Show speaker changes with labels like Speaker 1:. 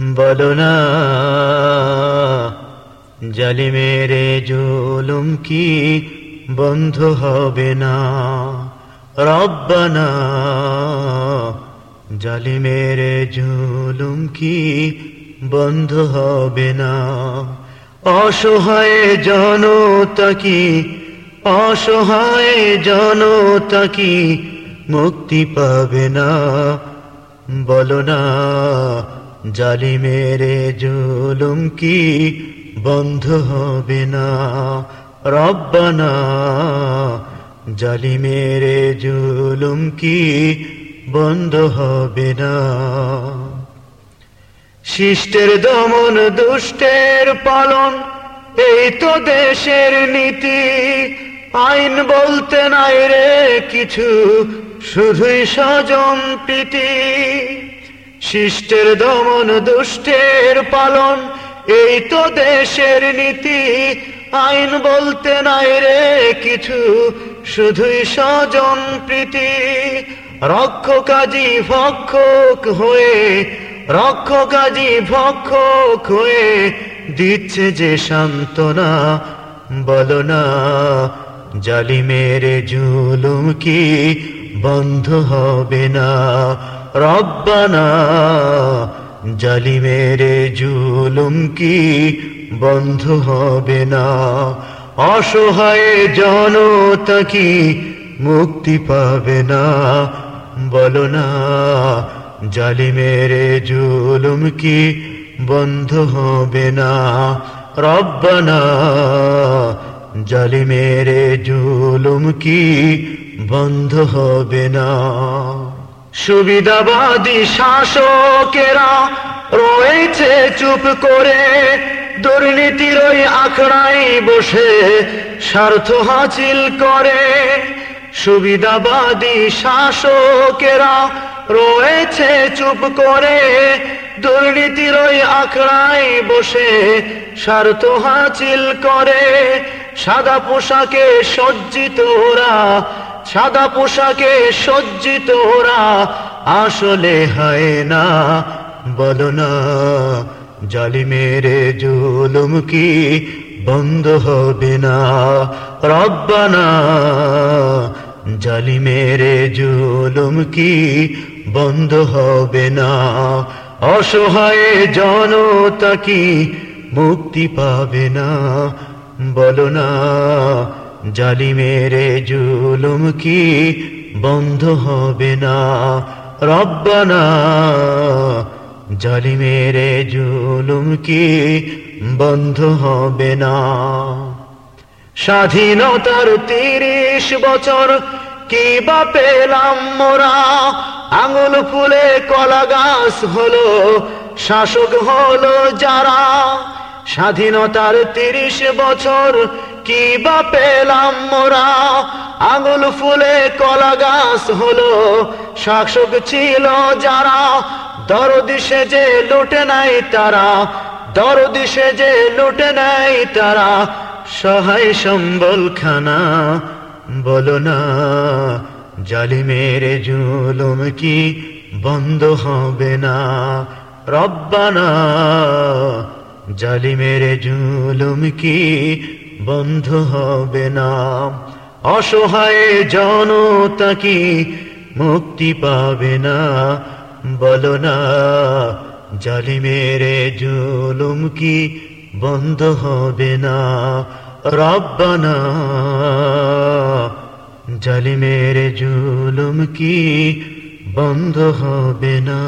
Speaker 1: বলো না জালিমের জুলুম কি বন্ধ হবে না। রব্বানা জালিমের জুলুম কি বন্ধ হবে না। অসহায় জনতা কি, অসহায় জনতা কি মুক্তি পাবে না। বলো না জালিমের জুলুম কি বন্ধ হবে না? রব্বানা, জালিমের জুলুম কি বন্ধ হবে না? শিষ্টের দমন, দুষ্টের পালন, এই তো দেশের নীতি। আইন বলতে নাই রে কিছু, শুধুই স্বজন প্রীতি। শিষ্টের দমন, দুষ্টের পালন, এই তো দেশের নীতি। আইন বলতে নাই রে কিছু, শুধুই স্বজন প্রীতি। রক্ষ কাজী ভক্ষক হয়ে রক্ষ কাজী ভক্ষক হয়ে, দিচ্ছে যে সান্ত্বনা, বলো না, জালিমের জুলুম কি? বন্ধ হবে না। রব্বানা জালিমের জুলুম কি বন্ধ হবে না। অসহায় জনতা কি মুক্তি পাবে না। বলো না জালিমের জুলুম কি বন্ধ হবে না। রব্বানা জালিমের জুলুম কি বন্ধ হবে না। সুবিধাবাদী শাসকেরা রয়েছে চুপ করে, দুর্নীতির ওই আখড়াই বসে স্বার্থ হাসিল করে। সুবিধাবাদী শাসকেরা রয়েছে চুপ করে, দুর্নীতির ওই আখড়াই বসে স্বার্থ হাসিল করে। সাদা পোশাকে সজ্জিত ওরা সাদা পোশাকে সজ্জিত ওরা আসলে হয় না। বলো না, জালিমের জুলুম কি বন্ধ হবে না? রব্বানা, জালিমের জুলুম কি বন্ধ হবে না? অসহায় জনতা কি মুক্তি পাবে না? বলো না জালিমের জুলুম কি বন্ধ হবে না? রব্বানা, জালিমের জুলুম কি বন্ধ হবে না? স্বাধীনতার তিরিশ বছর কি বা পেলাম মোরা? আঙুল ফুলে কলা গাছ হলো শাসক হলো যারা। স্বাধীনতার তিরিশ বছর কি বা পেলাম মোরা? আঙুল ফুলে কলা গাছ হলো শাসক ছিল যারা। দরদিশে যে লুটে নাই তারা দরদিশে যে লুটে নাই তারা। সহায় সম্বল খানা বলো না, জালিমের জুলুম কি বন্ধ হবে না? রব্বানা, জালিমের জুলুম কি বন্ধ হবে না। অসহায় জনতা কি মুক্তি পাবে না। বলো না, জালিমের জুলুম কি বন্ধ হবে না? রব্বানা, জালিমের জুলুম কি বন্ধ হবে না?